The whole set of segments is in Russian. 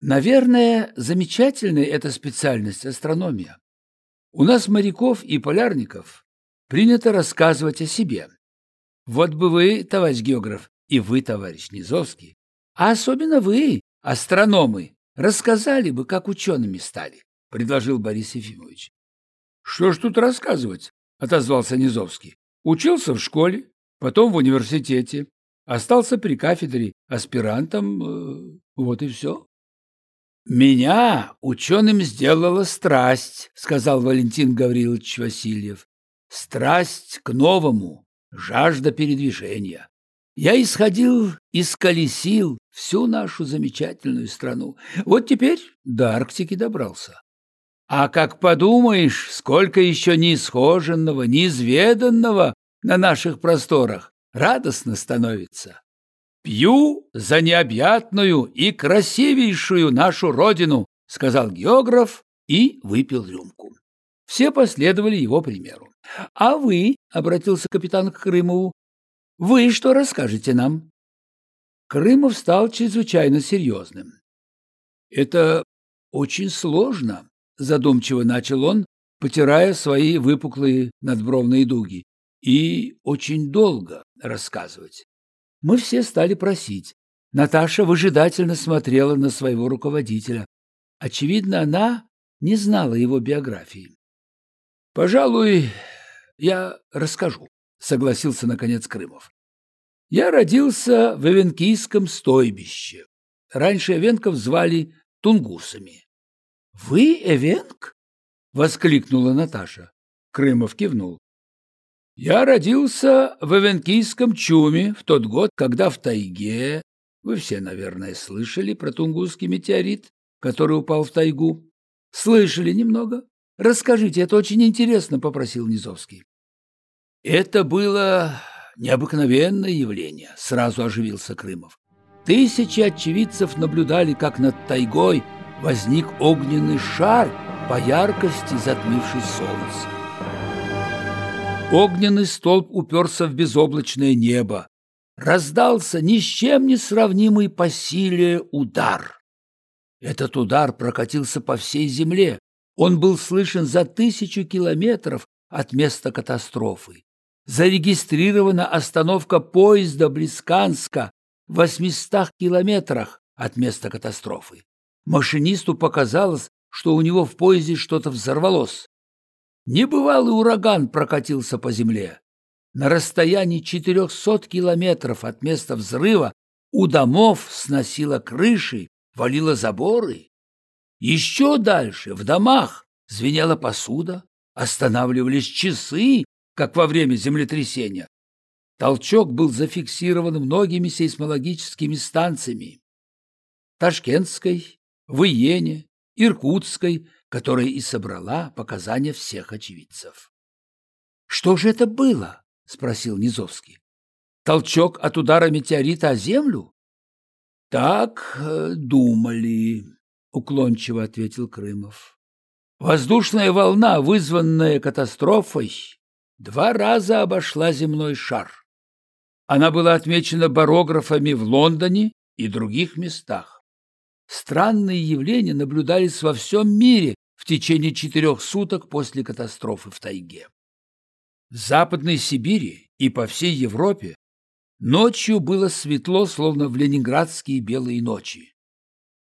Наверное, замечательная эта специальность астрономия. У нас моряков и полярников принято рассказывать о себе. Вот бы вы, товарищ географ, и вы, товарищ Низовский, а особенно вы, астрономы, рассказали бы, как учеными стали, — предложил Борис Ефимович. — Что ж тут рассказывать? — отозвался Низовский. — Учился в школе, потом в университете, остался при кафедре аспирантом, э, вот и все. «Меня ученым сделала страсть», — сказал Валентин Гаврилович Васильев. «Страсть к новому, жажда передвижения. Я исходил и сколесил всю нашу замечательную страну. Вот теперь до Арктики добрался. А как подумаешь, сколько еще неисхоженного, неизведанного на наших просторах, радостно становится. «Пью за необъятную и красивейшую нашу родину», — сказал географ и выпил рюмку. Все последовали его примеру. «А вы», — обратился капитан к Крымову, — «вы что расскажете нам?» Крымов стал чрезвычайно серьезным. «Это очень сложно», — задумчиво начал он, потирая свои выпуклые надбровные дуги, «и очень долго рассказывать. Мы все стали просить. Наташа выжидательно смотрела на своего руководителя. Очевидно, она не знала его биографии. «Пожалуй, я расскажу», — согласился, наконец, Крымов. «Я родился в Эвенкийском стойбище. Раньше эвенков звали тунгусами». «Вы эвенк?» — воскликнула Наташа. Крымов кивнул. Я родился в Эвенкийском чуме в тот год, когда в тайге... Вы все, наверное, слышали про Тунгусский метеорит, который упал в тайгу? Слышали немного? Расскажите, это очень интересно, попросил Низовский. Это было необыкновенное явление, сразу оживился Крымов. Тысячи очевидцев наблюдали, как над тайгой возник огненный шар по яркости затмивший солнце. Огненный столб уперся в безоблачное небо. Раздался ни с чем не сравнимый по силе удар. Этот удар прокатился по всей земле. Он был слышен за тысячу километров от места катастрофы. Зарегистрирована остановка поезда Блисканска в 800 километрах от места катастрофы. Машинисту показалось, что у него в поезде что-то взорвалось. Небывалый ураган прокатился по земле. На расстоянии 400 километров от места взрыва у домов сносило крыши, валило заборы. Еще дальше, в домах, звенела посуда, останавливались часы, как во время землетрясения. Толчок был зафиксирован многими сейсмологическими станциями. Ташкентской, в Иркутской, которая и собрала показания всех очевидцев. «Что же это было?» — спросил Низовский. «Толчок от удара метеорита о землю?» «Так э, думали», — уклончиво ответил Крымов. «Воздушная волна, вызванная катастрофой, два раза обошла земной шар. Она была отмечена барографами в Лондоне и других местах. Странные явления наблюдались во всем мире течение четырех суток после катастрофы в тайге. В Западной Сибири и по всей Европе ночью было светло, словно в ленинградские белые ночи.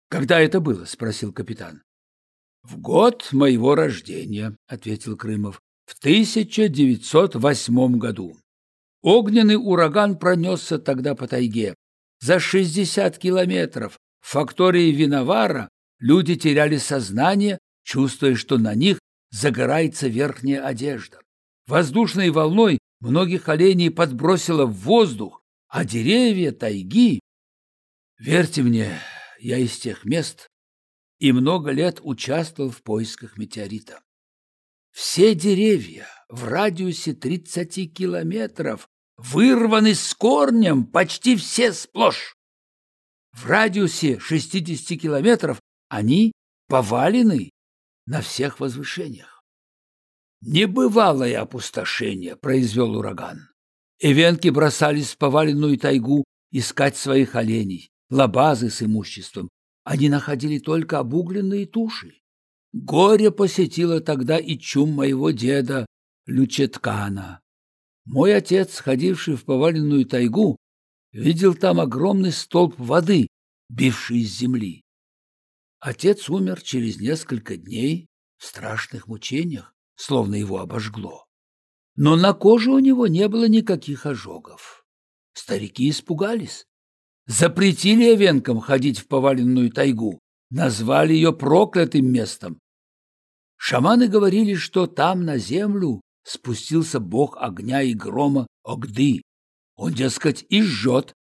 «Когда это было?» — спросил капитан. «В год моего рождения», — ответил Крымов, — «в 1908 году. Огненный ураган пронесся тогда по тайге. За 60 километров в фактории Виновара люди теряли сознание, чувствуя, что на них загорается верхняя одежда. Воздушной волной многих оленей подбросило в воздух, а деревья тайги... Верьте мне, я из тех мест и много лет участвовал в поисках метеорита. Все деревья в радиусе 30 километров вырваны с корнем, почти все сплошь. В радиусе 60 километров они повалены на всех возвышениях. Небывалое опустошение произвел ураган. Эвенки бросались в поваленную тайгу искать своих оленей, лабазы с имуществом, они находили только обугленные туши. Горе посетило тогда и чум моего деда Лючеткана. Мой отец, ходивший в поваленную тайгу, видел там огромный столб воды, бивший из земли. Отец умер через несколько дней в страшных мучениях, словно его обожгло. Но на коже у него не было никаких ожогов. Старики испугались. Запретили овенкам ходить в поваленную тайгу, назвали ее проклятым местом. Шаманы говорили, что там, на землю, спустился бог огня и грома Огды. Он, дескать, и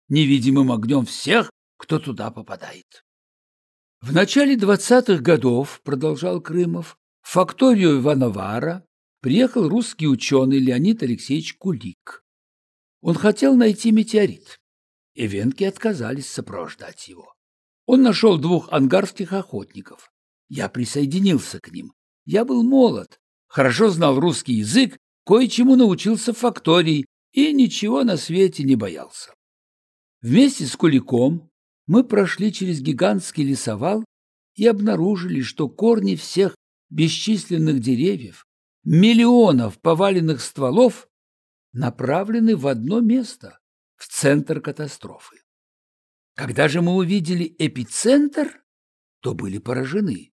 невидимым огнем всех, кто туда попадает. В начале двадцатых годов, продолжал Крымов, в факторию Ивановара приехал русский ученый Леонид Алексеевич Кулик. Он хотел найти метеорит. Эвенки отказались сопровождать его. Он нашел двух ангарских охотников. Я присоединился к ним. Я был молод, хорошо знал русский язык, кое-чему научился в фактории и ничего на свете не боялся. Вместе с Куликом мы прошли через гигантский лесовал и обнаружили, что корни всех бесчисленных деревьев, миллионов поваленных стволов направлены в одно место, в центр катастрофы. Когда же мы увидели эпицентр, то были поражены.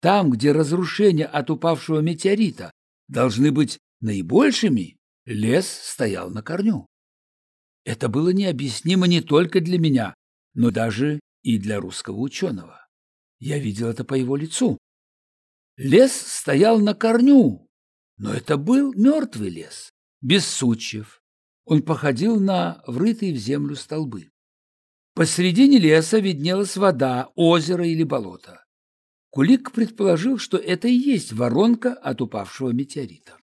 Там, где разрушения от упавшего метеорита должны быть наибольшими, лес стоял на корню. Это было необъяснимо не только для меня, но даже и для русского ученого. Я видел это по его лицу. Лес стоял на корню, но это был мертвый лес, без сучьев. Он походил на врытые в землю столбы. Посредине леса виднелась вода, озеро или болото. Кулик предположил, что это и есть воронка от упавшего метеорита.